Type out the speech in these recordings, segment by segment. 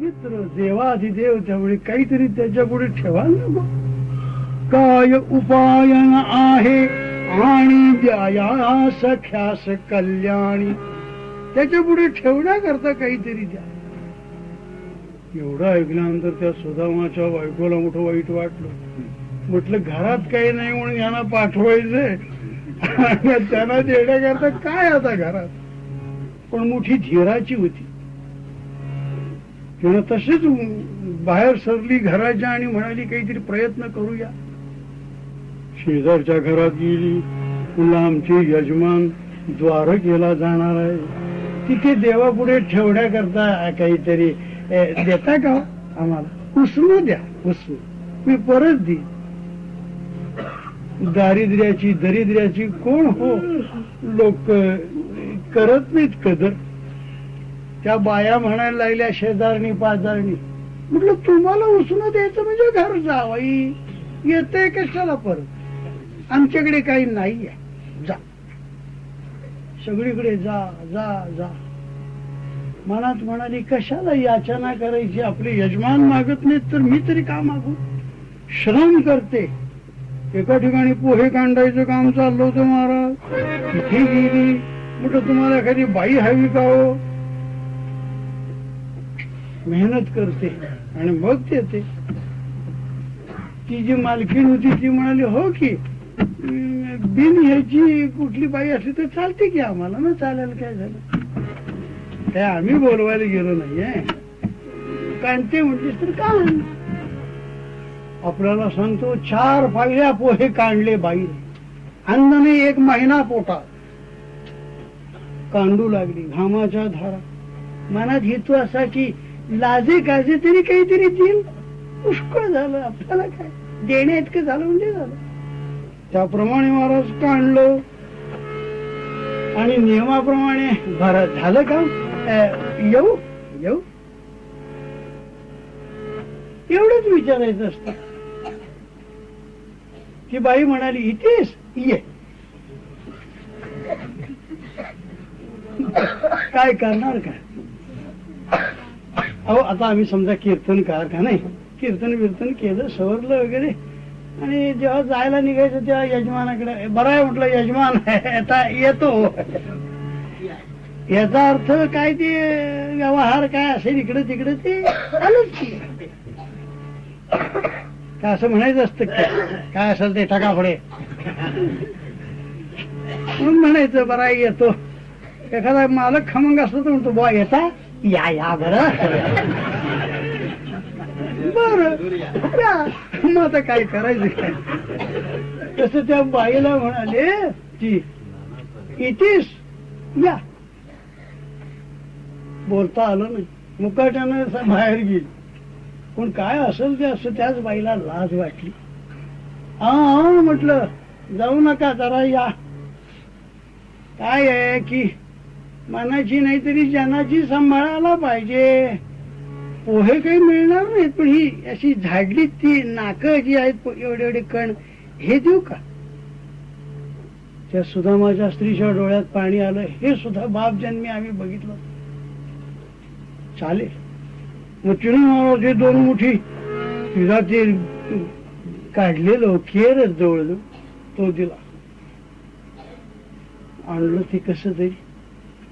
मित्र देवाधिदेव त्यावेळी काहीतरी त्याच्या पुढे ठेवाल नको. काय उपायन आहे? आणि द्याया सख्यास कल्याणी. त्याच्या पुढे ठेवण्याकरता काहीतरी द्या. एवढं ऐकल्यानंतर त्या सुदामाच्या बायकोला मोठं वाईट वाटलं. म्हटलं घरात काही नाही म्हणून यांना पाठवायचंय. आणि त्यांना देण्याकरता काय आता घरात? पण मोठी धीराची होती. तिनं तसेच बाहेर सरली घराच्या आणि म्हणाली काहीतरी प्रयत्न करूया. शेजारच्या घरात गेली. पुन्हा आमचे यजमान द्वारकेला जाणार आहे. तिथे देवापुढे ठेवण्याकरता काहीतरी देता का हो आम्हाला? उसणू द्या उसणू मी परत दे दारिद्र्याची दरिद्र्याची कोण हो? लोक करत नाहीत कदर. त्या बाया म्हणायला लागल्या शेजारणी पाजारणी. म्हटलं तुम्हाला उसणं द्यायचं म्हणजे घर जावाई येते कशाला परत? आमच्याकडे काही नाहीये. जा. सगळीकडे जा जा जा. मनात म्हणाली कशाला याचना करायची? आपले यजमान मागत नाहीत तर मी तरी का मागू? श्रम करते. एका ठिकाणी पोहे कांडायचं काम चाललं होतं महाराज. तिथे गेली. म्हटलं तुम्हाला एखादी बाई हवी का हो? मेहनत करते आणि मग देते. ती जी मालकीण होती ती म्हणाली हो की बिन ह्याची कुठली बाई असली तर चालते की आम्हाला ना? चालेल काय झालं? काय आम्ही बोलवायला गेलो नाहीये. कांते म्हटलीस तर का आपल्याला सांगतो चार फायल्या पोहे काढले बाई. अन्नने एक महिना पोटात कांडू लागली घामाच्या धारा. मनात हेतू असा की लाजे काजे तरी काहीतरी देईल पुष्कळ झालं. आपल्याला काय देण्या इतकं झालं म्हणजे झालं. त्याप्रमाणे महाराज काढलं आणि नियमाप्रमाणे भरत झालं का येऊ येऊ. एवढंच विचारायचं असतं. ती बाई म्हणाली इथेच? ये. काय करणार का अहो आता आम्ही समजा कीर्तनकार का नाही? कीर्तन बिर्तन केलं सवरलं वगैरे. आणि जेव्हा जायला निघायचं तेव्हा यजमानाकडे बरं आहे म्हटलं यजमान आता येतो. याचा अर्थ काय ते व्यवहार काय असेल इकडे तिकडे ते? आलंच काय असं म्हणायचं असतं? काय असेल ते पुढे. म्हणून म्हणायचं बरा येतो. एखादा मालक खमंग असतो तर म्हणतो बुवा येता? या या बर. बर. मग आता काय करायचं? काय त्या बाईला म्हणाले ती इथेच या. बोलता आलं नाही. मुकाट्यानं बाहेर गेली. पण काय असेल ते असं त्याच बाईला लाज वाटली. हा हा म्हटलं जाऊ नका जरा या. काय आहे की मनाची नाही तरी जनाची सांभाळायला पाहिजे. पोहे काही मिळणार नाहीत पण ही अशी झाडली ती नाक जी आहेत एवढे एवढे कण हे देऊ का? त्या सुदामाच्या स्त्रीच्या डोळ्यात पाणी आलं हे सुद्धा बाप जन्मी आम्ही बघितलं. चालेल. मग तिनं ते दोन मुठी तिला ते काढलेलं केरच जवळ तो दिला. आणलं ते कस तरी.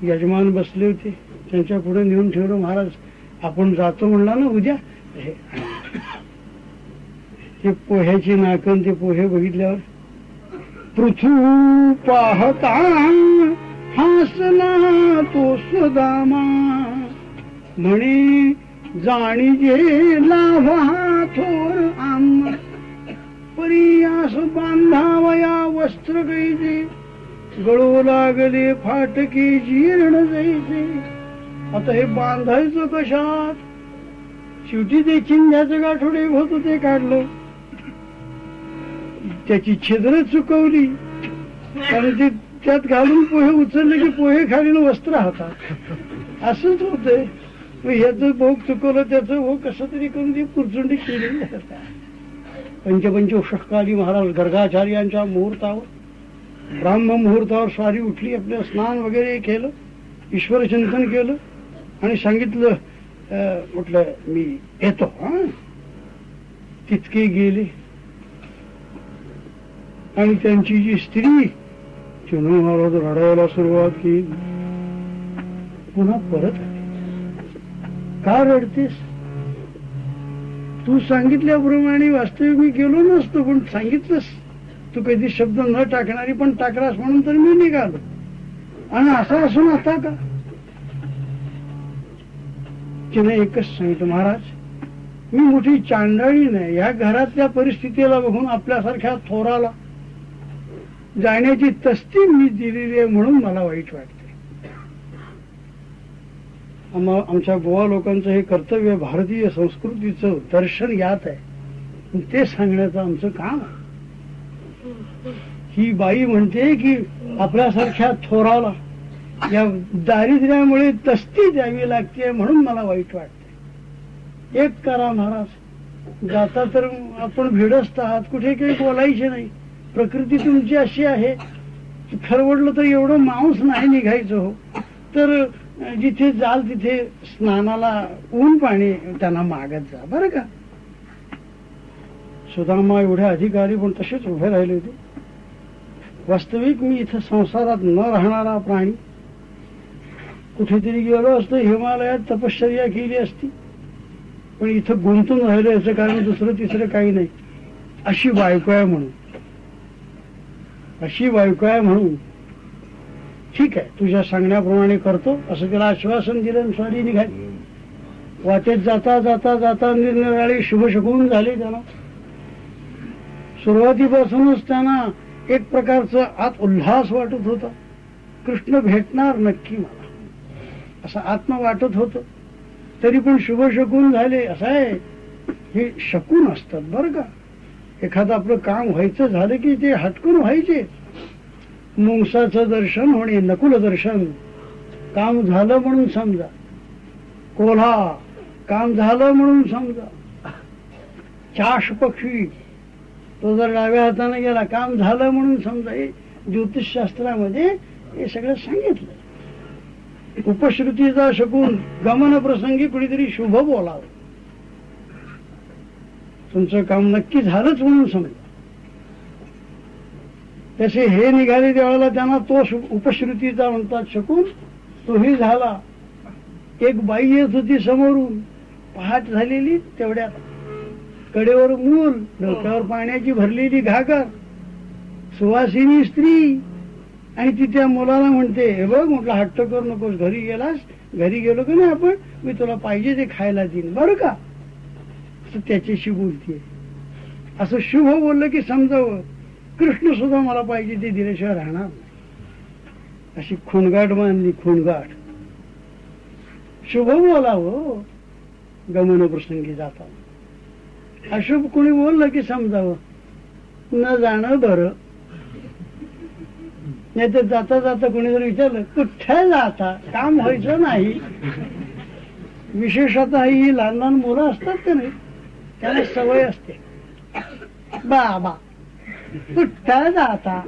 यजमान बसले होते. त्यांच्या पुढे नेऊन ठेवलं महाराज. आपण जातो म्हणला ना उद्या? ते पोह्याची नाकन ते पोहे बघितल्यावर पृथ्वी पाहता हसला तो सुदामा. म्हणे जाणीजे लाभा थोर आम. परियास बांधावया वस्त्र कैसे गळू लागले फाटकी जीर्ण जैसे आता हे बांधायचं कशात? शेवटी ते चिंध्याचं गाठोडे होत ते काढलं. त्याची छिद्र चुकवली. कारण ते त्यात घालून पोहे उचलले की पोहे खालील वस्त्र हातात. असंच होतंय. ह्याचं भोग चुकवलं त्याचं भोग कसं तरी करून ती पुरचुंडी केली. पंचपंच उषकाली महाराज गर्गाचार्यांच्या मुहूर्तावर ब्राह्म मुहूर्तावर स्वारी उठली आपलं स्नान वगैरे केलं ईश्वर चिंतन केलं आणि सांगितलं म्हटलं मी येतो हा. तितके गेले. आणि त्यांची जी स्त्री चिनू महाराज रडायला सुरुवात केली. पुन्हा परत आले. का रडतेस? तू सांगितल्याप्रमाणे वास्तविक मी गेलो नसतो पण सांगितलंस. तू कधी शब्द न टाकणारी पण टाकलास म्हणून तर मी निघालो. आणि असं असून आता का? तिने एकच सांगितलं महाराज मी मोठी चांडाळी नाही. या घरातल्या परिस्थितीला बघून आपल्यासारख्या थोराला जाण्याची तस्ती मी दिलेली आहे म्हणून मला वाईट वाटते. आमच्या गोवा लोकांचं हे कर्तव्य भारतीय संस्कृतीचं दर्शन यात आहे. ते सांगण्याचं आमचं काम आहे. ही बाई म्हणते की आपल्यासारख्या थोराला या दारिद्र्यामुळे तस्ती द्यावी लागते म्हणून मला वाईट वाटते. एक करा महाराज. जाता तर आपण भिडस्त आहात. कुठे काही बोलायचे नाही. प्रकृती तुमची अशी आहे. खरवडलं तर एवढं मांस नाही निघायचं हो. तर जिथे जाल तिथे स्नानाला ऊन पाणी त्यांना मागत जा. बरं का? सुदामा एवढे अधिकारी पण तसेच उभे राहिले होते. वास्तविक मी इथं संसारात न राहणारा प्राणी. कुठेतरी गेलो असतो हिमालयात तपश्चर्या केली असती. पण इथं गुंतून राहिलं याचं कारण दुसरं तिसरं काही नाही. अशी बायको आहे म्हणून. अशी बायको आहे म्हणून. ठीक आहे तुझ्या सांगण्याप्रमाणे करतो. असं त्याला आश्वासन दिलं स्वारी निघाली. वाटेत जाता जाता जाता निरनिराळे शुभ शकून झाले त्यांना सुरुवातीपासूनच त्यांना एक प्रकारचा आत उल्हास वाटत होता. कृष्ण भेटणार नक्की मला. असं आत्म वाटत होत. तरी पण शुभ शकून झाले असं आहे. हे शकून असतात बरं का. एखादं आपलं काम व्हायचं झालं की ते हटकून व्हायचे. मुंगसाचं दर्शन होणे नकुल दर्शन. काम झालं म्हणून समजा. कोल्हा काम झालं म्हणून समजा. चाश पक्षी तो जर डाव्या हाताने गेला काम झालं म्हणून समजा हे ज्योतिषशास्त्रामध्ये हे सगळं सांगितलं. उपश्रुतीचा शकून गमन प्रसंगी कुणीतरी शुभ बोलावं. तुमचं काम नक्की झालंच म्हणून समजा. तसे हे निघाले त्यावेळेला त्यांना तो उपश्रुतीचा म्हणतात शकून तोही झाला. एक बाई येत होती समोरून. पहाट झालेली तेवढ्यात कडेवर मूल डोक्यावर पाण्याची भरलेली घागर. सुवासिनी स्त्री. आणि ती त्या मुलाला म्हणते हे बघ म्हटलं हट्ट करू नकोस घरी गेलास? घरी गेलो की नाही आपण? मी तुला पाहिजे ते खायला देईन. बरं का? असं त्याच्याशी बोलतीये. असं शुभ बोललं की समजावं. कृष्ण सुद्धा मला पाहिजे ते दिल्याशिवाय राहणार अशी खुणगाट मानली खुणगाट. शुभ बोलावं. गमन प्रसंगी जाताना. अशुभ कोणी बोललं की समजावं? न जाणं बरं. नाही तर जाता जाता कोणी जर विचारलं कुठे जाता? काम व्हायचं नाही. विशेषतः ही लहान लहान मुलं असतात का नाही? त्याला सवय असते. बाबा कुठे जाता?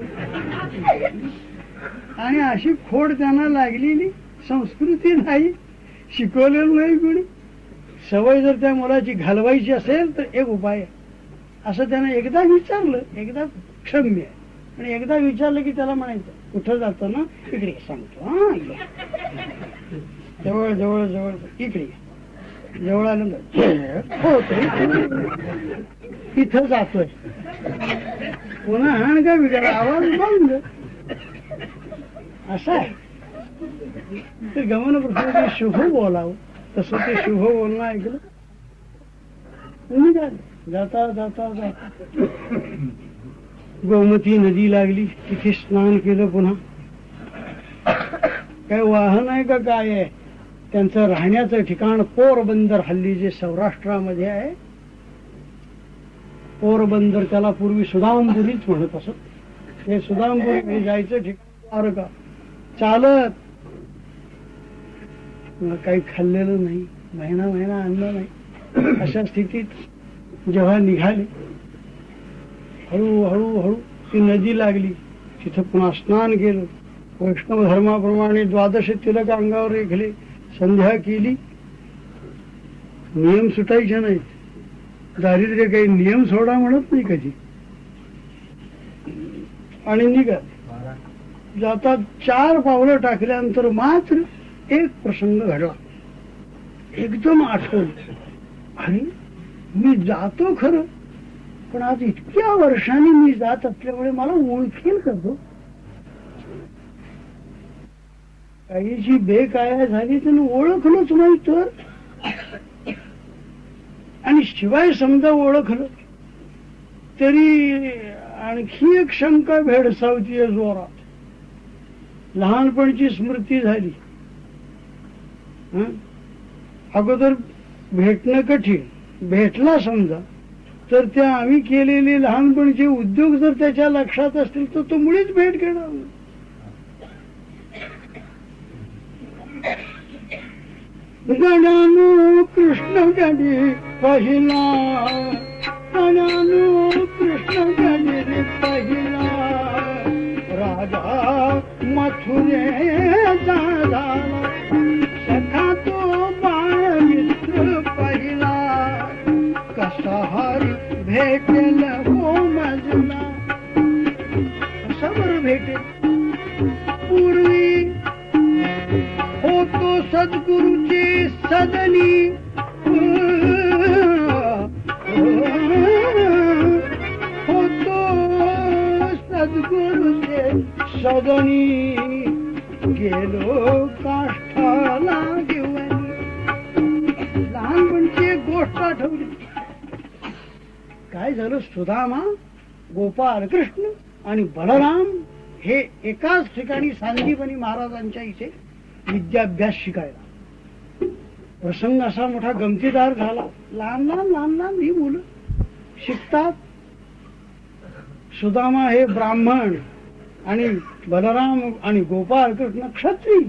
आणि अशी खोड त्यांना लागलेली संस्कृती नाही शिकवलेलं नाही कोणी. सवय जर त्या मुलाची घालवायची असेल तर एक उपाय आहे. असं त्यानं एकदा विचारलं एकदा क्षम्य आहे. आणि एकदा विचारलं की त्याला म्हणायचं कुठं जातो ना इकडे सांगतो हा जवळ जवळ जवळ इकडे जवळ आल्यानंतर हो इथं जातोय. पुन्हा हाण का विचार आवाज बंद. असं आहे. ते गमन प्रसंगी शुभ बोलावं. तसं ते शुभ बोलणं ऐकलं. निघाले जाता जाता जाता गोमती नदी लागली तिथे स्नान केलं पुन्हा. काय वाहन आहे का काय आहे? त्यांचं राहण्याचं ठिकाण पोरबंदर हल्ली जे सौराष्ट्रामध्ये आहे. पोरबंदर त्याला पूर्वी सुदामपुरीच म्हणत असत. हे सुदामपुरी हे जायचं ठिकाण द्वारका. चालत काही खाल्लेलं नाही महिना महिना आणलं नाही. अशा स्थितीत जेव्हा निघाले हळू हळू हळू ती नदी लागली. तिथं पुन्हा स्नान केलं. वैष्णव धर्माप्रमाणे द्वादश तिलक अंगावर रेखले संध्या केली. नियम सुटायचे नाहीत. दारिद्र्य काही नियम सोडा म्हणत नाही कधी. आणि निघा जातात चार पावलं टाकल्यानंतर मात्र एक प्रसंग घडला. एकदम आठवलं. आणि मी जातो खरं पण आज इतक्या वर्षांनी मी जात असल्यामुळे मला ओळखील करतो. काहीची बेकाया झाली तर ओळखलंच नाही तर. आणि शिवाय समजा ओळखलं तरी आणखी एक शंका भेडसावतीये जोरात. लहानपणची स्मृती झाली. अगोदर भेटणं कठीण. भेटला समजा तर त्या आम्ही केलेले लहानपणीचे उद्योग जर त्याच्या लक्षात असतील तर तो मुळीच भेट घेणार नाही. गणानु कृष्ण गणी पहिला. गणानु कृष्ण गणी पहिला. राजा मथुरे दादा सखा तो बाळ मित्र पहिला. कसा हरी भेटेल हो मजला. कसा बरं भेटेल. पूर्वी होतो सद्गुरूचे सदनी सुदामा गोपाळ कृष्ण आणि बलराम हे एकाच ठिकाणी सांदीपनी महाराजांच्या इथे विद्याभ्यास शिकायला प्रसंग असा मोठा गमतीदार झाला. लहान लहान लहान लहान ही मुलं शिकतात. सुदामा हे ब्राह्मण आणि बलराम आणि गोपाळ कृष्ण क्षत्रिय.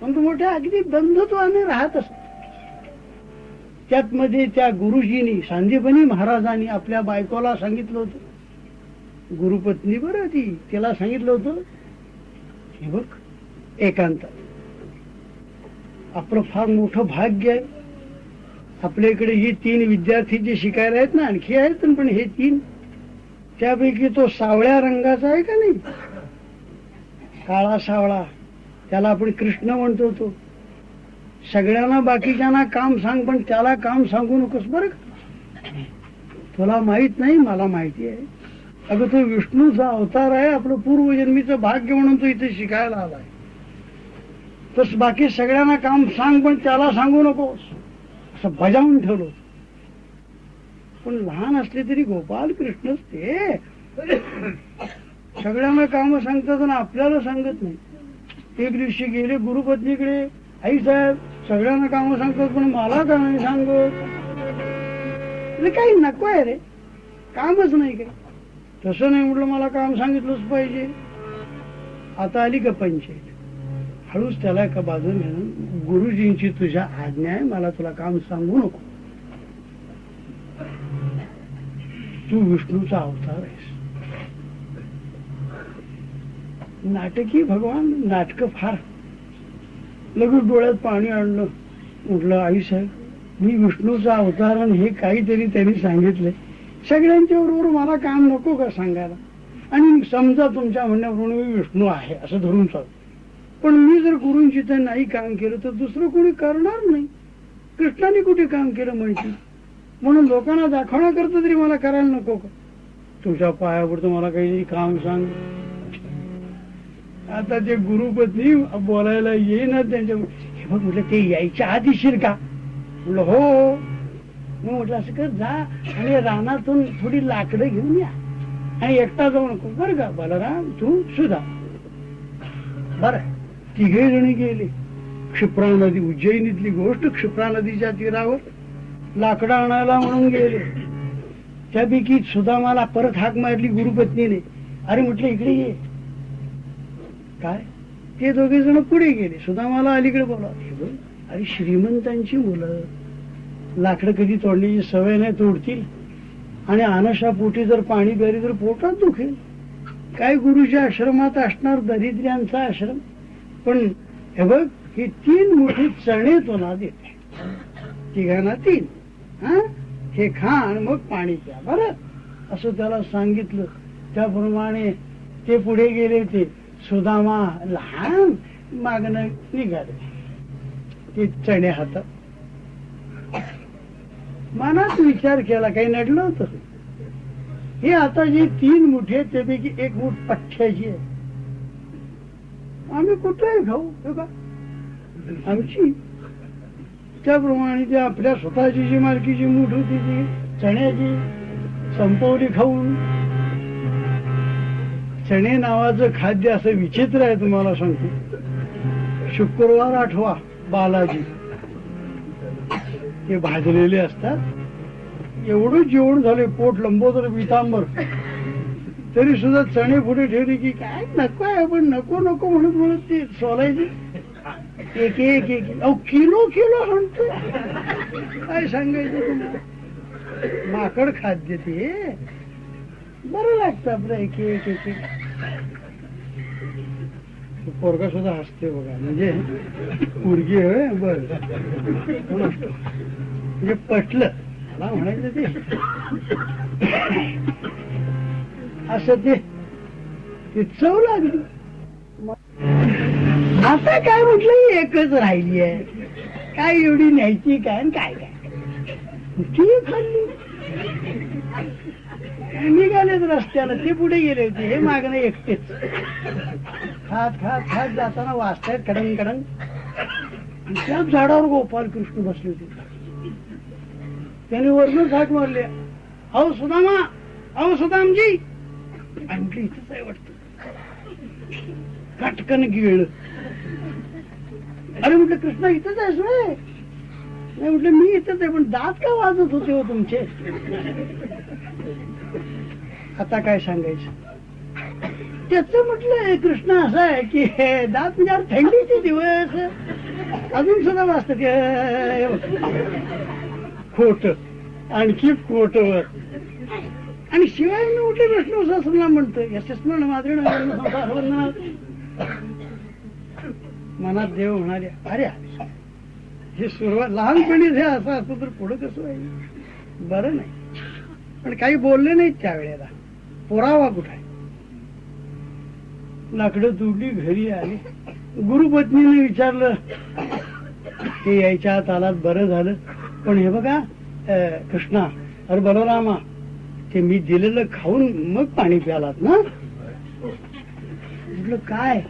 पण मोठ्या अगदी बंधुत्वाने राहत असत. त्यात मध्ये त्या गुरुजींनी सांदीपनी महाराजांनी आपल्या बायकोला सांगितलं होतं. गुरुपत्नी बरं ती त्याला सांगितलं होतं हे बघ एकांत. आपलं फार मोठं भाग्य आहे. आपल्या इकडे ही तीन विद्यार्थी जे शिकायला आहेत ना आणखी आहेत पण हे तीन. त्यापैकी तो सावळ्या रंगाचा आहे का नाही? काळा सावळा. त्याला आपण कृष्ण म्हणतो तो. सगळ्यांना बाकीच्यांना काम सांग पण त्याला काम सांगू नकोस बरं का? तुला माहीत नाही मला माहिती आहे. अगं तो विष्णूचा अवतार आहे आपलं पूर्वजन्मीचं भाग्य म्हणून तो इथे शिकायला आलाय. तस बाकी सगळ्यांना काम सांग पण त्याला सांगू नकोस. असं बजावून ठेवलो पण लहान असले तरी गोपाल कृष्णच ते. सगळ्यांना काम सांगतात आणि आपल्याला सांगत नाही. एक दिवशी गेले गुरुपत्नीकडे आई साहेब सगळ्यांना काम सांगतात पण मला का नाही सांगत? काही नको आहे रे. कामच नाही काही. तसं नाही म्हटलं मला काम सांगितलंच पाहिजे. आता आली का पंचायत. हळूच त्याला एका बाजून घेऊन गुरुजींची तुझ्या आज्ञा आहे मला तुला काम सांगू नको. तू विष्णूचा अवतार आहेस. नाटकी भगवान नाटक फार लगेच डोळ्यात पाणी आणलं. म्हटलं आई साहेब मी विष्णूचा अवतार आणि हे काहीतरी त्यांनी सांगितलंय. सगळ्यांच्या बरोबर मला काम नको का सांगायला? आणि समजा तुमच्या म्हणण्याप्रमाणे मी विष्णू आहे असं धरून चालतो पण मी जर गुरुंची तर नाही काम केलं तर दुसरं कोणी करणार नाही. कृष्णाने कुठे काम केलं माहिती? म्हणून लोकांना दाखवण्याकरता तरी मला करायला नको का? तुमच्या पायावर मला काही काम सांग. आता ते गुरुपत्नी बोलायला येईना त्यांच्या हे बघ म्हटलं ते यायच्या आधी शिर का? म्हटलं हो. मग म्हटलं असं कर जा. आणि रानातून थोडी लाकडं घेऊन या. आणि एकटा जाऊ नको बरं का? बलराम तू सुधा. बर. तिघे जणी गेले. क्षिप्रा नदी उज्जैनीतली गोष्ट क्षिप्रा नदीच्या तीरावर लाकडं आणायला म्हणून गेले. त्यापैकी सुदामाला परत हाक मारली गुरुपत्नीने. अरे म्हटलं इकडे ये. काय? ते दोघे जण पुढे गेले. सुद्धा मला अलीकडे बोला हे बघ, अरे श्रीमंतांची मुलं लाकडं कधी तोडण्याची सवय नाही तोडतील? आणि अनशा पोटी जर पाणी प्यारी तर पोटात दुखेल? काय गुरुच्या आश्रमात असणार दरिद्र्यांचा आश्रम? पण हे बघ हे तीन मोठी चणे तुला देते. तिघांना तीन. हा? हे खा आणि मग पाणी प्या. बरं. असं त्याला सांगितलं. त्याप्रमाणे ते पुढे गेले होते. सुदामा लहान मागणं निघाले. ते चणे हातात. मनात विचार केला काही नडलं होत? हे आता जे तीन मुठे आहेत, त्यापैकी एक मुठ पठ्ठ्याची आहे. आम्ही कुठलाही खाऊ का आमची. त्याप्रमाणे ते आपल्या स्वतःची जी मालकीची मूठ होती ती चण्याची संपवली खाऊन. चणे नावाचं खाद्य असं विचित्र आहे तुम्हाला सांगतो. शुक्रवार आठवा बालाजी. ते भाजलेले असतात. एवढं जेवण झाले पोट लंबोदर पितांबर तरी सुद्धा चणे पुढे ठेवले की काय नको आहे पण नको नको म्हणत म्हणत ते सोलायचे. एक एक एक. अहो किलो किलो म्हणतो काय सांगायचं तुम्हाला? माकड खाद्य ते. बरं लागतं आपलं एक एक एक. पोरगा सुद्धा हसते बघा. म्हणजे पोरगी होय? बर. म्हणजे पटलं. मला म्हणायचं ते. असं ते ते चव लागली. आता काय म्हटलं एकच राहिली आहे. काय एवढी न्यायची काय आणि काय काय? ती खाल्ली. निघालेच रस्त्याला ते पुढे गेले होते. हे मागणं एकटेच. खात खात खात जाताना वाचतायत कडंग कडंग त्याच झाडावर गोपाल कृष्ण बसले होते. त्याने वरण झाक मारले. अहो सुदामा अहो सुदामजी. आणखी इथंच आहे वाटत. कटकन गिळ. अरे म्हटलं कृष्णा इथंच आहेस नाही म्हटलं मी इथंच आहे पण दात का वाजत होते हो तुमचे? आता काय सांगायचं? त्याच म्हटलं कृष्ण असं आहे की दात म्हणजे थंडीचे दिवस. अजून सुद्धा वाचत खोट. आणखी खोट आणि शिवाय मी उठले विष्णू सहस्रला म्हणतो यशस्मरण मात्र मनात देव म्हणाले अरे हे सुरुवात लहानपणीच हे असं असतं तर पुढं कसं आहे बरं नाही. पण काही बोलले नाहीत त्यावेळेला. पुरावा कुठे लाकडं तुटली घरी आली. गुरुपत्नीने विचारलं ते यायच्या तालात बरं झालं. पण हे बघा कृष्णा अरे बलरामा ते मी दिलेलं खाऊन मग पाणी प्यालात ना? म्हटलं काय?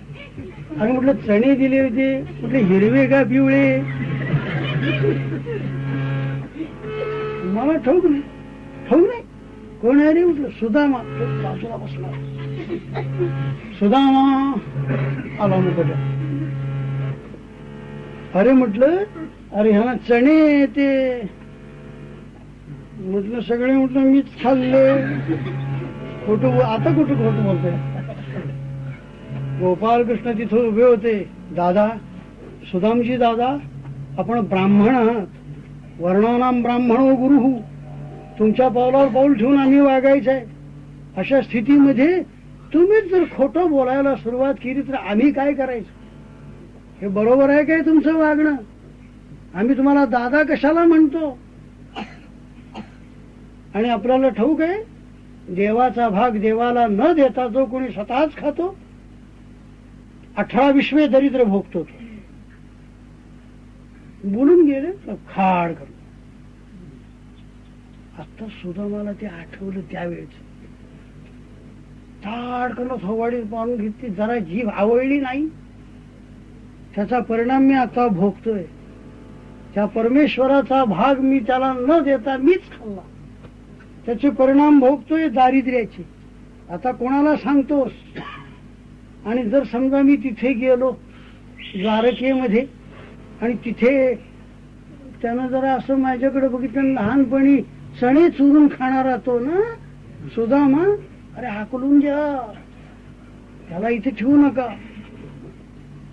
अरे म्हटलं चणे दिले होते. म्हटलं हिरवे का पिवळे? मला ठाऊक नाही. ठाऊक नाही. कोण आहे रे म्हटलं सुदामा. बाजूला बसला. सुदामा. आला मुकट. अरे म्हटलं अरे ह्याला चणे ते. म्हटलं सगळे म्हटलं मीच खाल्ले. खोट आता कुठं खोट बोलतोय? गोपालकृष्ण तिथं उभे होते. दादा सुदामजी दादा आपण ब्राह्मण आहात. वर्णानाम ब्राह्मणो गुरु. तुमच्या पावलावर पाऊल ठेवून आम्ही वागायचंय. अशा स्थितीमध्ये तुम्हीच जर खोटं बोलायला सुरुवात केली तर आम्ही काय करायचं? हे बरोबर आहे काय तुमचं वागणं? आम्ही तुम्हाला दादा कशाला म्हणतो? आणि आपल्याला ठाऊक आहे देवाचा भाग देवाला न देता जो कोणी स्वतःच खातो अठरा विश्वे दरिद्र भोगतो तो. बोलून गेले खाड करतो. आता सुद्धा मला ते आठवलं त्यावेळेच. ताडकन थोवाडीत पाहून घेतली जरा जीभ आवडली नाही. त्याचा परिणाम मी आता भोगतोय. त्या परमेश्वराचा भाग मी त्याला न देता मीच खाल्ला. त्याचे परिणाम भोगतोय दारिद्र्याचे. आता कोणाला सांगतोस? आणि जर समजा मी तिथे गेलो द्वारकेमध्ये आणि तिथे त्यानं जरा असं माझ्याकडे बघितलं लहानपणी चणे चुरून खाणारा तो ना सुदामा अरे हाकलून घ्या. त्याला इथे ठेवू नका.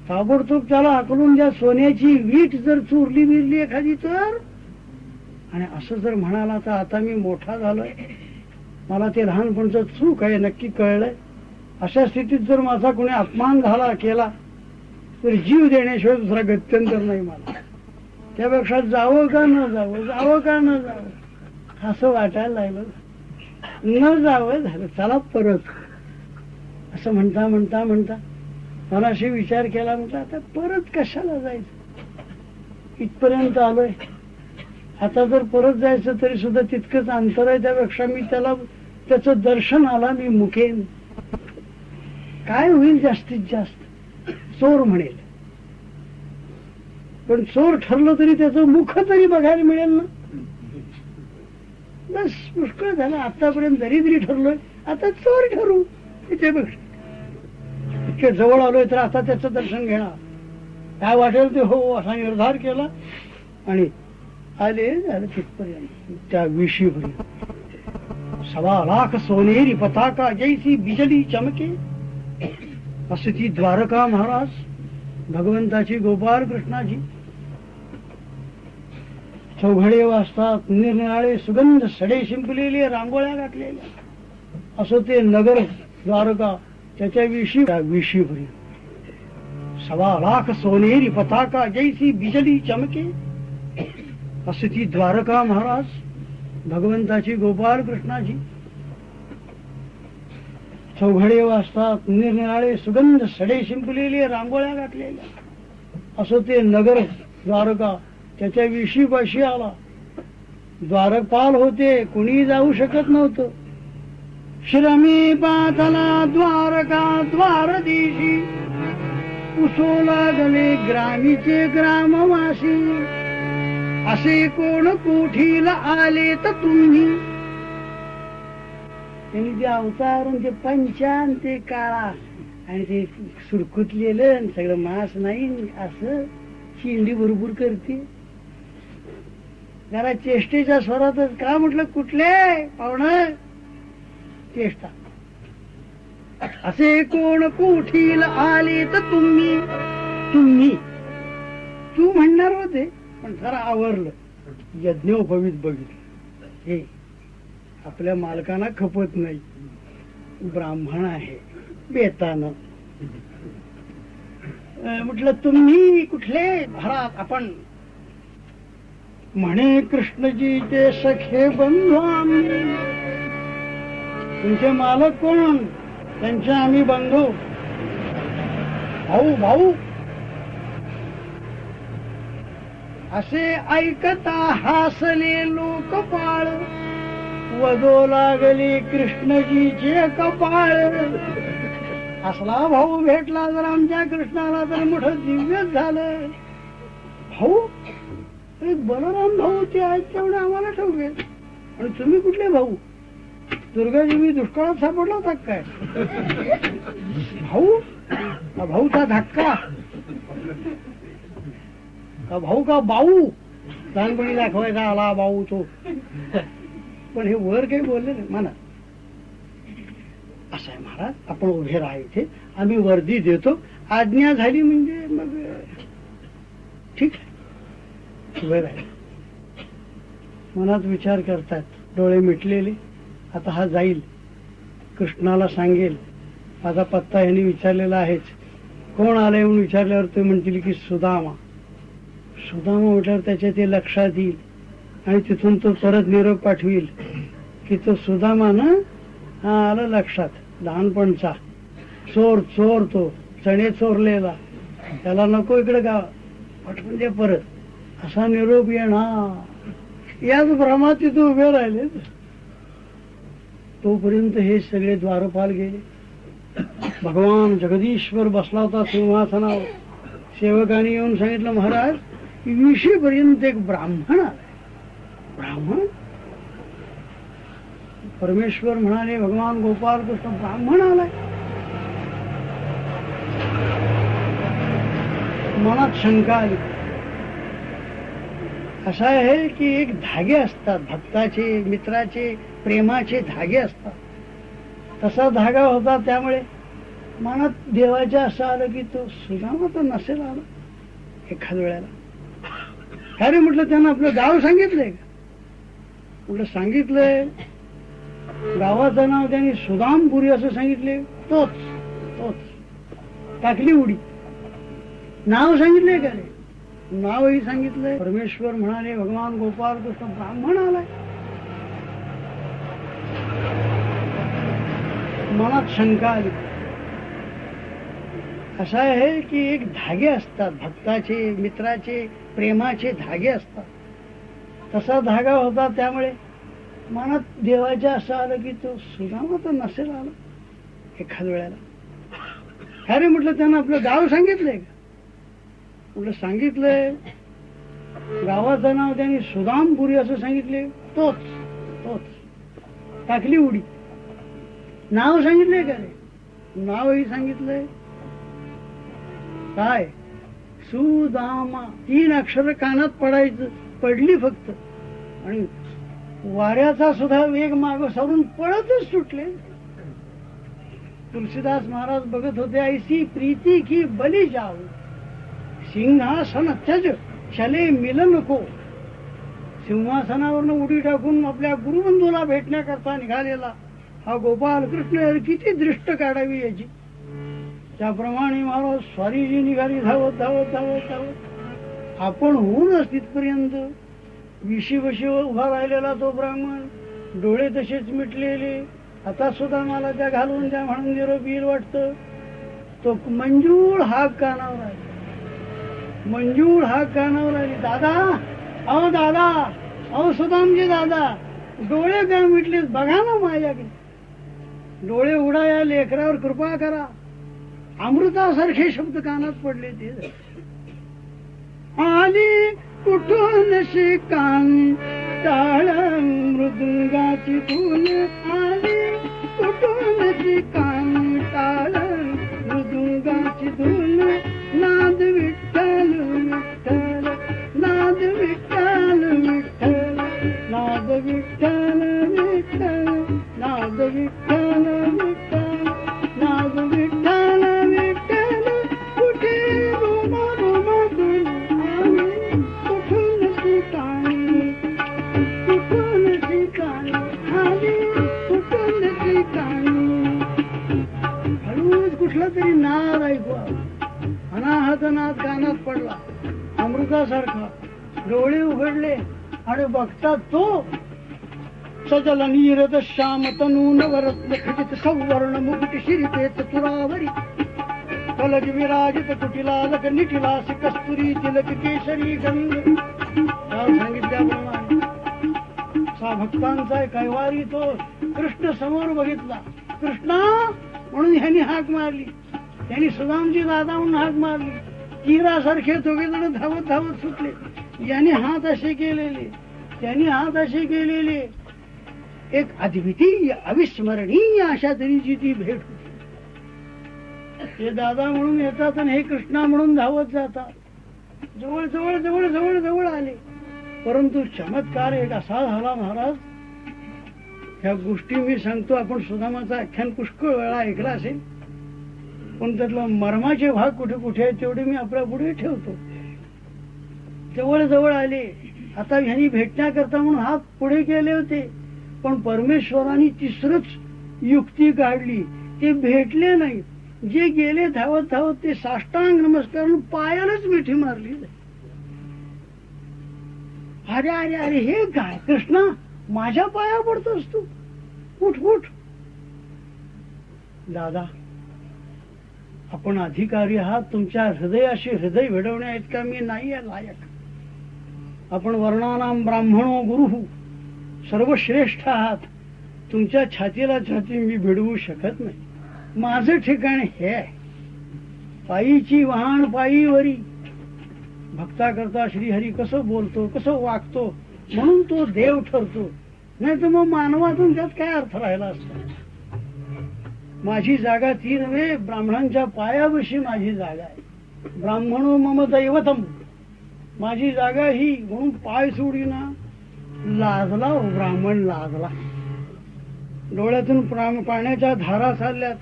ताबडतोब त्याला हाकलून द्या सोन्याची वीट जर चोरली बिरली एखादी तर? आणि असं जर म्हणाला तर आता मी मोठा झालोय. मला ते लहानपणचं चूक आहे नक्की कळलंय. अशा स्थितीत जर माझा कोणी अपमान झाला केला तर जीव देण्याशिवाय दुसरा गत्यंतर नाही मला. त्यापेक्षा जावं का न जावं? जावं का न जावं? असं वाटायला लागलं. न जावं झालं चला परत. असं म्हणता म्हणता म्हणता. मनाशी विचार केला म्हटलं आता परत कशाला जायचं? इथपर्यंत आलोय. आता जर परत जायचं तरी सुद्धा तितकंच अंतर आहे. त्यापेक्षा मी त्याला त्याचं दर्शन आला मी मुकेन. काय होईल जास्तीत जास्त? चोर म्हणेल. पण चोर ठरलं तरी त्याचं मुख तरी बघायला मिळेल ना? बस पुष्कळ झालं. आतापर्यंत दरिद्री ठरलोय आता चोर ठरू. त्याच्यापेक्षा इतके जवळ आलोय तर आता त्याचं दर्शन घेणार. काय वाटेल ते हो असा निर्धार केला आणि आले झालं तिथपर्यंत. त्या विषयीपर्यंत सवा लाख सोनेरी पताका जैसी बिजली चमके. असे ती द्वारका महाराज भगवंताची गोपाळ कृष्णाची चौघडे वाजतात निरनिराळे सुगंध सडे शिंपलेले रांगोळ्या घातलेल्या. असं ते नगर द्वारका त्याच्याविषयी विषयी भरी सवा लाख सोनेरी पताका जैसी बिजली चमके. असे ती द्वारका महाराज भगवंताची गोपाळ कृष्णाची चौघडे वाजतात निरनिराळे सुगंध सडे शिंपलेले रांगोळ्या घातलेल्या. असं ते नगर द्वारका त्याच्या विशी पाशी आला. द्वारपाल होते कुणी जाऊ शकत नव्हतं. श्रमी पाथला द्वारका द्वार दिशी उसो लागले ग्रामीचे ग्रामवासी. असे कोण कोठीला आले तर तुम्ही? त्यांनी ते अवतार ते पंचान ते काळा आणि ते सुरकुतलेलं सगळं मास नाही असं शिंडी भरपूर करते. जरा चेष्टेच्या स्वरातच का म्हटलं? कुठले? पाहुण? चेष्टा. असे कोण कोठील आले तर तुम्ही? तुम्ही. तू म्हणणार होते पण जरा आवरलं. यज्ञोपवीत बघितलं. हे आपल्या मालकांना खपत नाही. ब्राह्मण आहे बेतान. म्हटलं तुम्ही कुठले? भरात आपण म्हणे कृष्णजीचे सखे बंधू आम्ही. तुमचे मालक कोण? त्यांचे आम्ही बंधू. भाऊ भाऊ. असे ऐकता हासले लोकपाळ वदो लागले कृष्णजीचे कपाळ. असला भाऊ भेटला जर आमच्या कृष्णाला तर मोठं दिव्यच झालं. भाऊ बलराम भाऊ ते आहेत तेवढे आम्हाला ठेवले आणि तुम्ही कुठले भाऊ? दुर्गादेवी दुष्काळात सापडला होता काय? भाऊ? भाऊचा धक्का. का भाऊ का बाऊ? लहानपणी दाखवायचा आला बाऊ तो. पण हे वर काही बोलले नाही. म्हणा. असं आहे महाराज आपण उभे राहा इथे. आम्ही वर्दी देतो. आज्ञा झाली म्हणजे मग ठीक आहे. उभे राहिले. मनात विचार करतात. डोळे मिटलेले. आता हा जाईल. कृष्णाला सांगेल. माझा पत्ता यांनी विचारलेला आहेच. कोण आले म्हणून विचारल्यावर ते म्हणतील की सुदामा. सुदामा म्हटल्यावर त्याच्या ते लक्षात येईल. आणि तिथून तो परत निरोप पाठवील. की तो सुदामा ना? हा आलं लक्षात. लहानपणचा. चोर चोर तो. चणे चोरलेला. त्याला नको इकडे गाव. पाठवून दे परत. असा निरोप येणार याच भ्रमात तिथे उभे राहिले. तोपर्यंत हे सगळे द्वारपाल गेले. भगवान जगदीश्वर बसला होता सिंहासनावर. सेवकांनी येऊन सांगितलं महाराज विशीपर्यंत एक ब्राह्मण आलाय. ब्राह्मण? परमेश्वर म्हणाले भगवान गोपाल कृष्ण ब्राह्मण आलाय. मनात शंका आली. असं आहे की एक धागे असतात भक्ताचे मित्राचे प्रेमाचे धागे असतात. तसा धागा होता त्यामुळे मनात देवाच्या असं आलं की तो सुदामा तर नसेल आला एखाद वेळेला. अरे म्हटलं त्यानं आपलं गाव सांगितलंय का? म्हटलं सांगितलंय. गावाचं नाव त्यांनी सुदामपुरी असं सांगितले. तोच तोच. टाकली उडी. नाव सांगितलंय का रे? नावही सांगितलंय. परमेश्वर म्हणाले भगवान गोपाल कृष्ण ब्राह्मण आलाय. मनात शंका आली. असं आहे की एक धागे असतात भक्ताचे मित्राचे प्रेमाचे धागे असतात. तसा धागा होता त्यामुळे मनात देवाच्या असं आलं की तो सुदामा तर नसेल आला एखाद वेळेला. अरे म्हटलं त्यानं आपलं गाव सांगितलंय का? म्हटलं सांगितलंय? गावाचं नाव त्यांनी सुदामपुरी असं सांगितले. तोच तोच. टाकली उडी. नाव सांगितलंय का रे? नावही सांगितलंय. काय? सुदामा. तीन अक्षर कानात पडायचं पडली फक्त. आणि वाऱ्याचा सुद्धा वेग माग सरून पळतच सुटले. तुलसीदास महाराज बघत होते ऐसी प्रीती की बली जाऊ. सिंहासन त्यज चले मिलन को. सिंहासनावरनं उडी टाकून आपल्या गुरुबंधूला भेटण्याकरता निघालेला हा गोपाल कृष्ण किती दृष्ट काढावी याची. त्याप्रमाणे महाराज स्वारीजी निघाली धावत धावत धावत धावत. आपण होऊनच तिथपर्यंत विशी वशी उभा राहिलेला तो ब्राह्मण. डोळे तसेच मिटलेले. आता सुद्धा मला त्या घालून त्या म्हणून निरोपील वाटतं वाटत. तो मंजूळ हाक कानावर आहे. मंजूळ हा कानावर आली. दादा अहो दादा अहो सुदामजी दादा डोळे काय मिटले बघा ना माझ्याकडे. डोळे उडा या लेकरावर कृपा करा. अमृतासारखे शब्द कानात पडले ते. आली कुठून शिकान? टाळ मृदुंगाची फुल आली. कुठून डोळे उघडले आणि बघतात तो सजल नीरद श्याम तनू नवरत्न खचित सौवर्ण मुकुट शिरिते चतुरावरी. कलज विराजित कुटिलालक निटिलास कस्तुरी तिलक केशरी गंग. सांगितल्याप्रमाणे सा भक्तांचा कैवारी तो कृष्ण समोर बघितला. कृष्णा म्हणून ह्यांनी हाक मारली. त्यांनी सुदामजी दादा म्हणून हाक मारली. तीरासारखे दोघे जण धावत धावत सुटले. यांनी हात असे केलेले त्यांनी हात असे केलेले. एक अद्वितीय अविस्मरणीय अशा तऱ्हेची ती भेट होती. हे दादा म्हणून येतात आणि हे कृष्णा म्हणून धावत जातात. जवळ जवळ जवळ जवळ जवळ आले. परंतु चमत्कार एक असा झाला महाराज ह्या गोष्टी मी सांगतो आपण सुदामाचा आख्यान पुष्कळ वेळा ऐकला असेल. पण त्यातला मर्माचे भाग कुठे कुठे आहेत तेवढे मी आपल्या पुढे ठेवतो. जवळ जवळ आले. आता ह्यांनी भेटण्याकरता म्हणून हात पुढे केले होते. पण परमेश्वराने तिसरच युक्ती काढली. ते भेटले नाही जे गेले धावत धावत ते साष्टांग नमस्कार पायालाच मिठी मारली. अरे अरे अरे हे काय? कृष्णा माझ्या पाया पडतोस तू. उठ उठ. दादा आपण अधिकारी आहात. तुमच्या हृदयाशी हृदय घडवण्या इतका मी नाही आहे लायक. आपण वर्णानाम ब्राह्मणो गुरु. सर्वश्रेष्ठ आहात तुमच्या छातीला छाती मी भिडवू शकत नाही. माझं ठिकाण हे आहे. पायीची वाहन पायीवरी. भक्ता करता श्रीहरी कसं बोलतो कसं वागतो म्हणून तो देव ठरतो. नाही तर मग मानवातून त्यात काय अर्थ राहिला असतो? माझी जागा ती नव्हे ब्राह्मणांच्या पायाविषयी माझी जागा आहे. ब्राह्मणो मम दैवतम. माझी जागा ही म्हणून पाय सोडीना. लाजला हो, ब्राह्मण लाजला. डोळ्यातून पाण्याच्या धारा चालल्यात.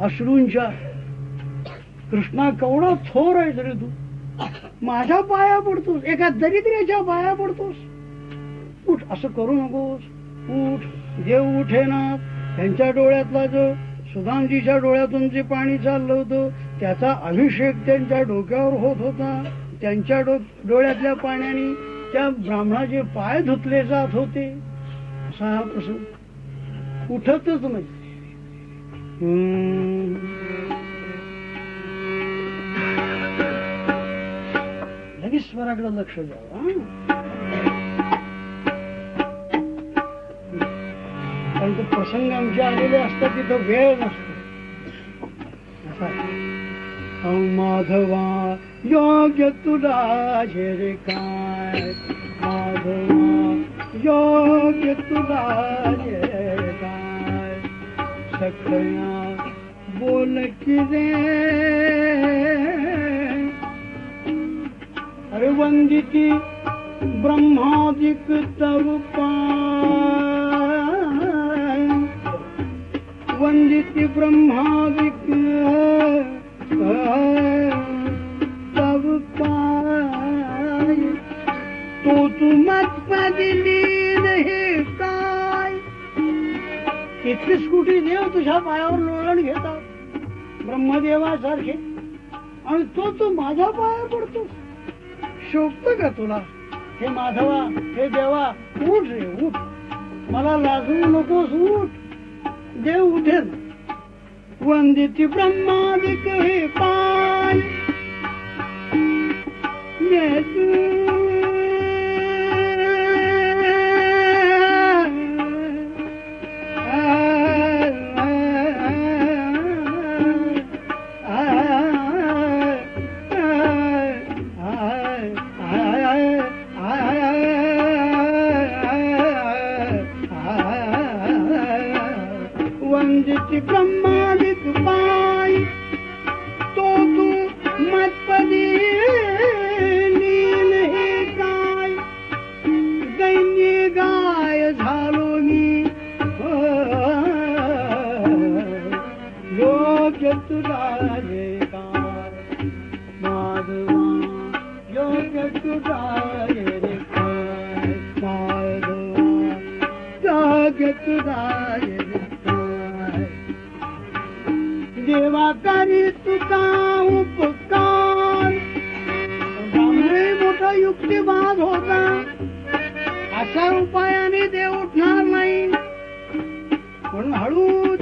अश्रूंच्या. कृष्णा केवढा थोर आहे रे तू. माझ्या पाया पडतोस एका दरिद्र्याच्या पाया पडतोस. उठ असं करू नकोस. उठ देव उठे ना. त्यांच्या डोळ्यातला जो सुदामजीच्या डोळ्यातून जे पाणी चाललं होतं त्याचा अभिषेक त्यांच्या डोक्यावर होत होता. त्यांच्या डो डोळ्यातल्या पाण्याने त्या ब्राह्मणाचे पाय धुतले जात होते. असा हा प्रसंग. उठतच नाही. हम्म. लगेच स्वराकडे लक्ष द्यावं कारण तो प्रसंग आमचे आलेले असतात तिथं वेळ नसतो. असा माधवा योग्य तुला रे काय माधवा योग्य तुला रे काय सखया बोल की रे. अरे वंदिती ब्रह्मादिक तव पाय वंदिती ब्रह्मादिक तव पाय तो तू लीन हे काय? इतकीच कुठे देव तुझ्या पायावर लोळण घेतात? ब्रह्मदेवासारखे. आणि तो तू माझ्या पाया पडतो. शोभत का तुला? हे माधवा हे देवा उठ रे उठ. मला लाजवू नकोस उठ. देव उठेल. वंदिती ब्रह्मादिक हे पाय वंदित देवा करी तुका उपकार. मोठा युक्तिवाद होता. अशा उपायाने देव उठणार नाही. म्हणून हळूच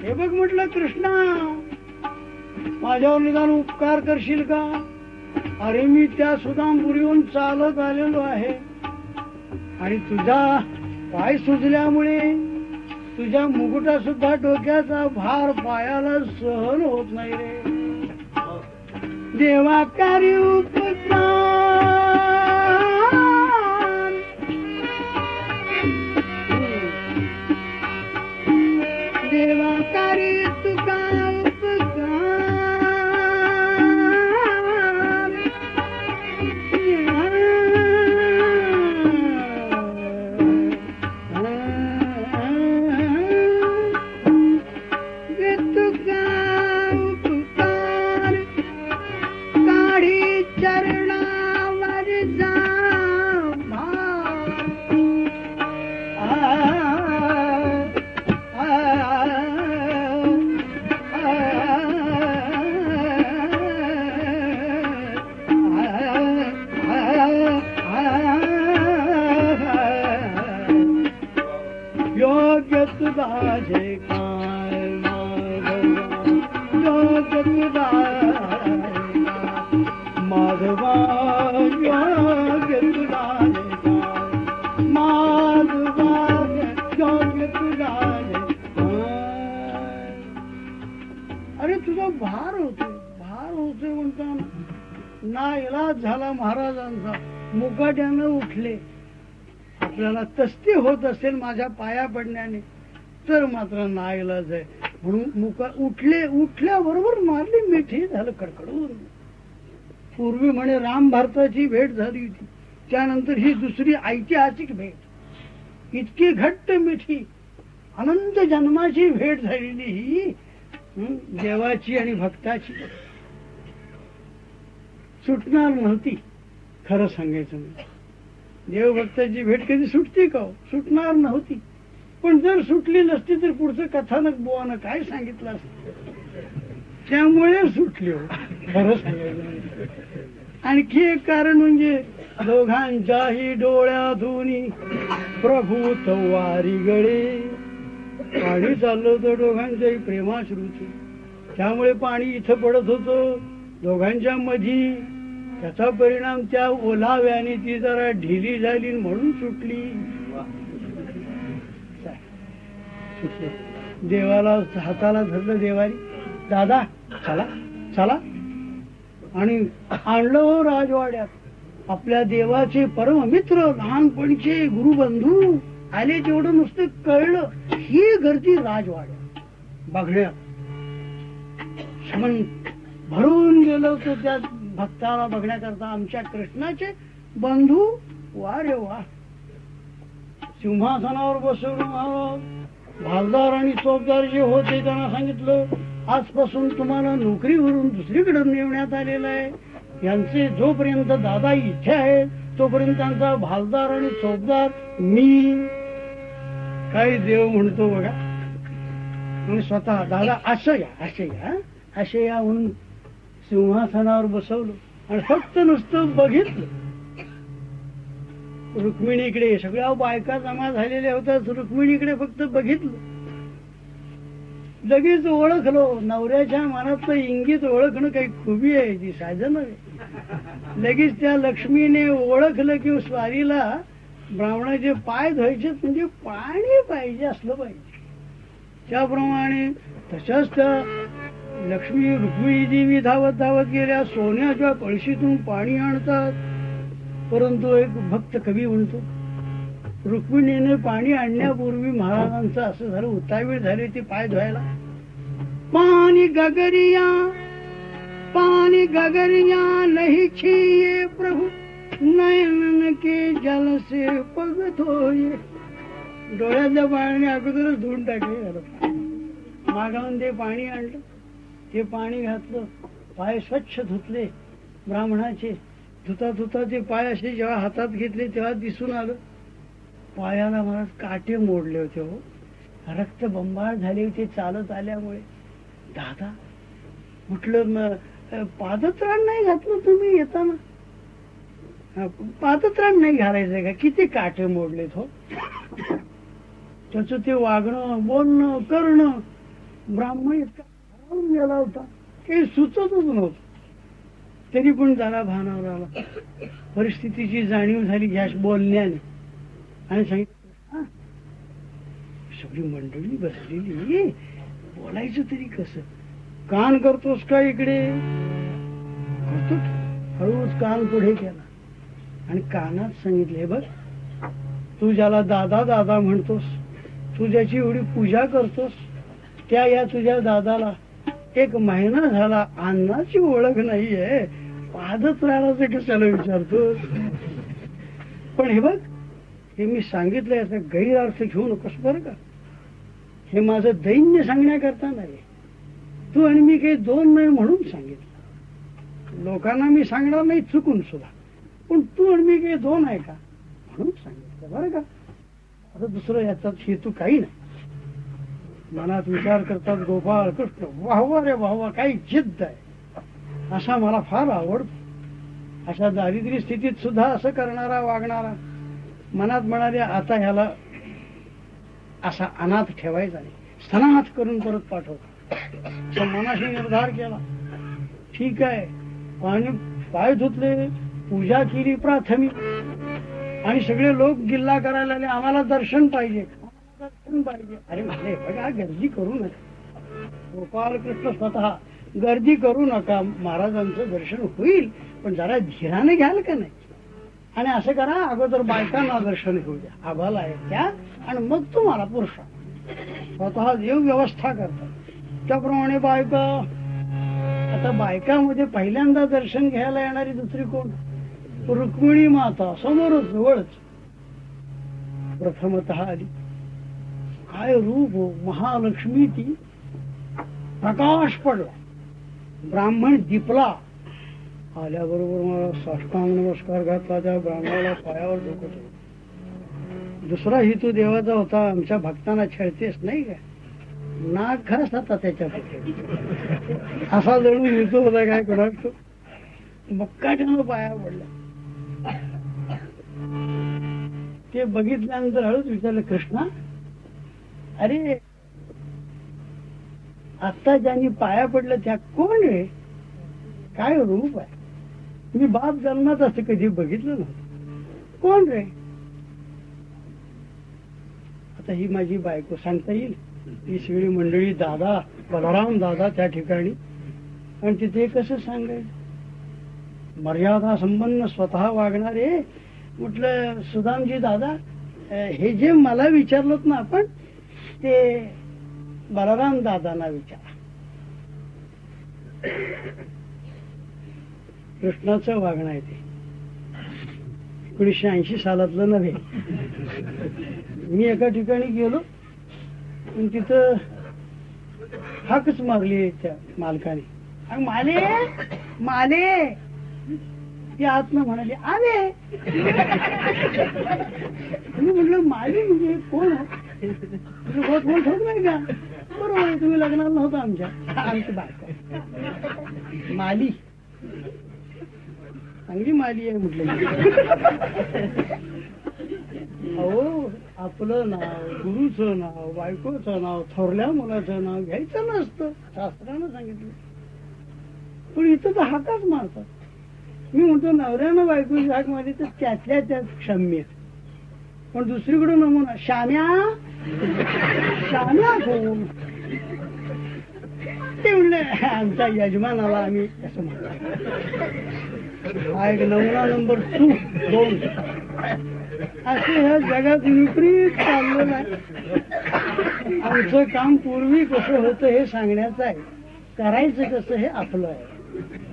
हे बघ म्हटलं कृष्णा माझ्यावर निदान उपकार करशील का? अरे मी त्या सुदामपुरीहून चालत आलेलो आहे. आणि तुझा पाय सुजल्यामुळे तुझ्या मुकुटा सुद्धा डोक्याचा भार पायाला सहन होत नाही रे. देवा कार्य उपकार माझे काय माधवा माधवा अरे तुझा भार होते भार होते म्हणताना. ना इलाज झाला महाराजांचा. मुकाट्यानं उठले. आपल्याला तस्ती होत असेल माझ्या पाया पडण्याने. तर मात्र नाईलाज आहे. म्हणून मुका उठले उठल्याबरोबर मारली मिठी झालं कडकडून. पूर्वी म्हणे राम भारताची भेट झाली होती. त्यानंतर ही दुसरी ऐतिहासिक भेट. इतकी घट्ट मिठी. अनंत जन्माची भेट झालेली ही देवाची आणि भक्ताची. सुटणार नव्हती खरं सांगायचं देवभक्ताची भेट कधी सुटते का हो? सुटणार नव्हती. पण जर सुटली नसती तर पुढचं कथानक बुवानं काय सांगितलं असत? त्यामुळे सुटली हो. आणखी एक कारण म्हणजे दोघांच्याही डोळ्यातून प्रभू वारी गळे. पाणी चाललं होतं दोघांच्याही प्रेमाश्रूच त्यामुळे पाणी इथं पडत होतं. दोघांच्या मधी त्याचा परिणाम त्या ओलाव्याने ती जरा ढिली झाली म्हणून सुटली. देवाला हाताला धरलं देवारी दादा चला चला. आणि आणलं हो राजवाड्यात. आपल्या देवाचे परम मित्र लहानपणीचे गुरुबंधू आले तेवढं नुसतं कळलं. ही गर्दी राजवाड्या बघण्यात भरून गेलं होतं त्या भक्ताला बघण्याकरता आमच्या कृष्णाचे बंधू. वा रे वा. सिंहासनावर बसून भागदार भालदार आणि चोपदार जे होते त्यांना सांगितलं आजपासून तुम्हाला नोकरीवरून दुसरीकडे नेमण्यात आलेलं आहे. यांचे जोपर्यंत दादा इथे आहेत तोपर्यंत त्यांचा भालदार आणि चोपदार मी. काय देव म्हणतो बघा. आणि स्वतः दादा असं या असं या हं? असे या म्हणून सिंहासनावर बसवलं आणि फक्त नुसतं बघितलं. रुक्मिणीकडे सगळ्या बायका जमा झालेल्या होत्या. रुक्मिणीकडे फक्त बघितलं. लगेच ओळखलो. नवऱ्याच्या मनातलं इंगित ओळखणं काही खुबी आहे. ती साधन आहे. लगेच त्या लक्ष्मीने ओळखलं की स्वारीला ब्राह्मणाचे पाय धुवायचे म्हणजे पाणी पाहिजे असलं पाहिजे. त्याप्रमाणे तशाच त्या लक्ष्मी रुक्मिणी देवी धावत धावत गेल्या. सोन्याच्या कळशीतून पाणी आणतात. परंतु एक भक्त कवी म्हणतो रुक्मिणीने पाणी आणण्यापूर्वी महाराजांचं असं झालं उतावीळ झाले ते पाय धुवायला. पाणी गगरिया पाणी गगरिया नहीं छिये प्रभू नयन के जल से पग धोये. डोळ्यातल्या पाण्याने अगोदरच धुवून टाकले मागावून ते पाणी आणलं. ते पाणी घातलं. पाय स्वच्छ धुतले. ब्राह्मणाचे धुता धुता ते पाय असे जेव्हा हातात घेतले तेव्हा दिसून आलं. पायाला महाराज काटे मोडले होते हो. रक्त बंबाळ झाले होते चालत आल्यामुळे. दादा म्हटलं पादत्राण नाही घातलं तुम्ही येताना? पादत्राण नाही घालायचं का? किती काटे मोडलेत हो? त्याच ते वागणं बोलणं करणं ब्राह्मण इतका गेला होता. काही सुचतच नव्हतं. तरी पण त्याला भानावर आला. परिस्थितीची जाणीव झाली ह्या बोलण्याने. आणि सांगितलं सगळी मंडळी बसलेली बोलायचं तरी कस? कान करतोस का इकडे? करतो हळूच कान पुढे केला. आणि कानात सांगितले बघ तू ज्याला दादा दादा म्हणतोस तू ज्याची एवढी पूजा करतोस त्या या तुझ्या दादाला एक महिना झाला अन्नाची ओळख नाहीये. पादच राहण्याचं कशाला विचारतो? पण हे बघ हे मी सांगितलं याचा गैरअर्थ घेऊ नकोस बरं का? हे माझं दैन्य सांगण्याकरता नाही. तू आणि मी काही दोन नाही म्हणून सांगितलं. लोकांना मी सांगणार नाही चुकून सुद्धा. पण तू आणि मी काही दोन आहे का? म्हणून सांगितलं बरं का? आता दुसरं याचा हेतू काही नाही. मनात विचार करतात गोपाळ कृष्ण वाहवा रे वाहवा काही जिद्द आहे. असा मला फार आवडतो. अशा दारिद्र्य स्थितीत सुद्धा असं करणारा वागणारा मनात म्हणाले आता ह्याला असा अनाथ ठेवायचा नाही. स्तनाथ करून परत पाठवतो. असं मनाशी निर्धार केला. ठीक आहे. पाणी पाय धुतले पूजा केली प्राथमिक. आणि सगळे लोक गिल्ला करायला आले आम्हाला दर्शन पाहिजे. दर्शन पाहिजे. अरे म्हणे बघा गर्दी करू नका. गोपाल कृष्ण स्वतः गर्दी करू नका. महाराजांचं दर्शन होईल पण जरा धीराने घ्याल का नाही? आणि असं करा अगोदर बायकांना दर्शन घेऊ द्या. आभाला आहेत त्या आणि मग तुम्हाला पुरुषा स्वतः देव व्यवस्था करतात. त्याप्रमाणे बायका. आता बायकामध्ये पहिल्यांदा दर्शन घ्यायला येणारी दुसरी कोण? रुक्मिणी माता समोरच जवळच. प्रथमत आली. काय रूप हो, महालक्ष्मी ती. प्रकाश पडला. ब्राह्मण दिपला. आल्याबरोबर मला साष्टांग नमस्कार घातला त्या ब्राह्मणाला पायावर डोकं दुसरा हेतू देवाचा होता आमच्या भक्तांना छळतेस नाही का? नाक घास होता त्याच्या असा जणू हेतू होता काय कोणाक मक्काट्यानं पाया पडला. ते बघितल्यानंतर हळूच विचारलं कृष्णा अरे आता ज्यांनी पाया पडलं त्या कोण रे काय रूप आहे? मी बाप जन्मात असं कधी बघितलं नव्हतं. कोण रे? आता ही माझी बायको सांगता येईल. ही सगळी मंडळी दादा बलराम दादा त्या ठिकाणी. आणि तिथे कसं सांगायचं? मर्यादा संबंध स्वतः वागणारे म्हटलं सुदामजी दादा हे जे मला विचारलं ना आपण ते बलराम दादांना विचारा. कृष्णाचं वागणं आहे ते. एकोणीसशे ऐंशी सालातलं नव्हे. मी एका ठिकाणी गेलो आणि तिथं हाकच मारली त्या मालकाने. माले माले ती आत्मा म्हणाली आले. मी म्हटलं माले म्हणजे कोण? होत कोण नाही का? बरोबर तुम्ही लग्नाला नव्हता आमच्या. आमची बायको. माली. चांगली माली आहे म्हटलं. हो आपलं नाव गुरुचं नाव बायकोचं नाव थोरल्या मुलाचं नाव घ्यायचं नसतं. शास्त्रानं सांगितलं. पण इथं तर हाकाच मारतात मी म्हणतो नवऱ्यानं बायकोची हाक मारली तर त्यातल्या त्यात क्षम्य. पण दुसरीकडे नमुना शाम्या शाम्या कोण ते म्हणले आमच्या यजमानाला आम्ही असं म्हणतो. हा एक नमुना नंबर टू दोन. असे ह्या जगात विपरीत चाललेलं आहे. आमचं काम पूर्वी कसं होतं हे सांगण्याचं आहे. करायचं कसं हे आपलं आहे.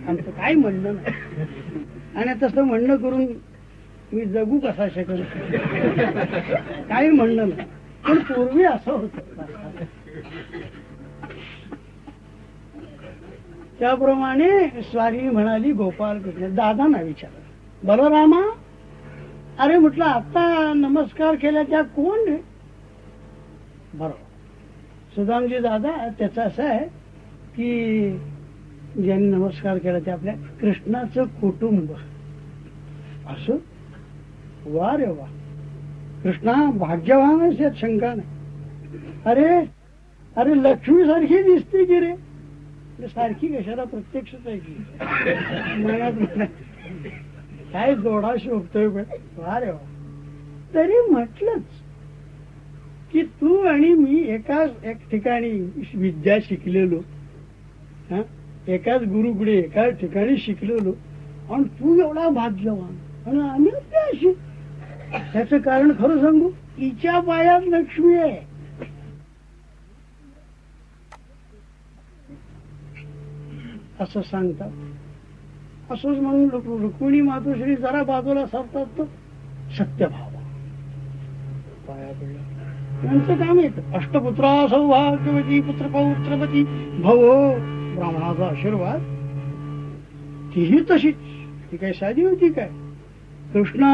आमचं काय म्हणणं नाही. आणि तसं म्हणणं करून मी जगू कसा शकल? काही म्हणणं नाही. पण पूर्वी असं होत. त्याप्रमाणे स्वारी म्हणाली गोपाल कृष्ण दादांना विचार. बलरामा अरे म्हटलं आता नमस्कार केला त्या कोण रे? बरोबर. सुदामजी दादा त्याचं असं आहे की ज्यांनी नमस्कार केला ते आपल्या कृष्णाचं कुटुंब. असं? वा रे वा कृष्णा भाग्यवानच यात शंका नाही। अरे अरे लक्ष्मी सारखी दिसते की रे सारखी कशाला प्रत्यक्षच आहे की? मनात काय जोडा शोभतोय वा रे वा तरी म्हटलंच की तू आणि मी एकाच एक ठिकाणी विद्या शिकलेलो. हा? एकाच गुरुकडे एकाच ठिकाणी शिकलेलो. आणि तू एवढा भाग्यवान. आणि आम्ही अशी त्याच कारण खरं सांगू तिच्या पायात लक्ष्मी आहे. असं सांगतात. असंच म्हणून रुक्मिणी मातोश्री जरा बाजूला सरतात तर सत्यभाव पाया पडला. त्यांचं काम येत अष्टपुत्रा सौभाग्यवती पुत्र पौत्रपती भवो ब्राह्मणाचा आशीर्वाद. तीही तशीच. ती काय साधी होती काय? कृष्णा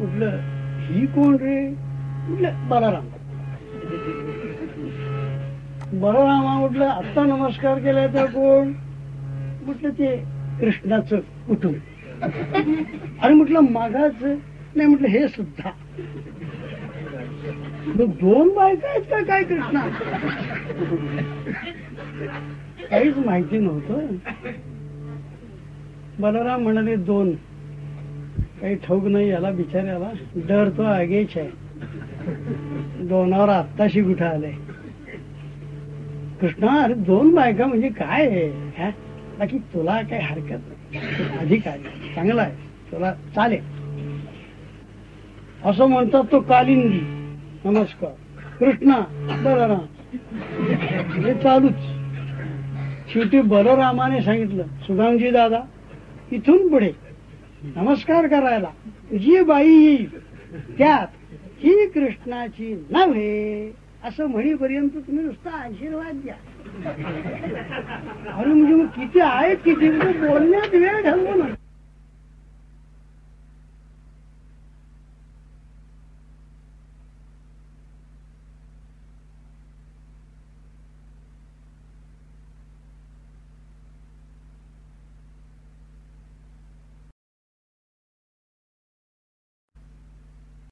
म्हटलं ही कोण रे? म्हटलं बलराम. बलरामा म्हटलं आत्ता नमस्कार केलाय तर कोण? म्हटलं ते कृष्णाचं कुटुंब. आणि म्हटलं मागाच. नाही म्हटलं हे सुद्धा. दोन बायका आहेत का काय कृष्णा? काहीच माहिती नव्हतं. बलराम म्हणाले दोन. काही ठोक नाही याला बिचाऱ्याला डर तो आगेच आहे. दोनावर आत्ताशी कुठं आले कृष्णा अरे दोन बायका म्हणजे काय आहे? बाकी तुला काही हरकत नाही. अधिक चांगला आहे. तुला चालेल. असं म्हणतात तो कालिंदी. नमस्कार. कृष्णा बलराम हे चालूच. शेवटी बलरामाने सांगितलं सुधामजी दादा इथून पुढे. नमस्कार करायला. जी बाई येईल त्यात ही कृष्णाची नव्हे असं म्हणीपर्यंत तुम्ही नुसता आशीर्वाद द्या. अरे म्हणजे मग किती आहेत किती? बोलण्यात वेळ घालवू ना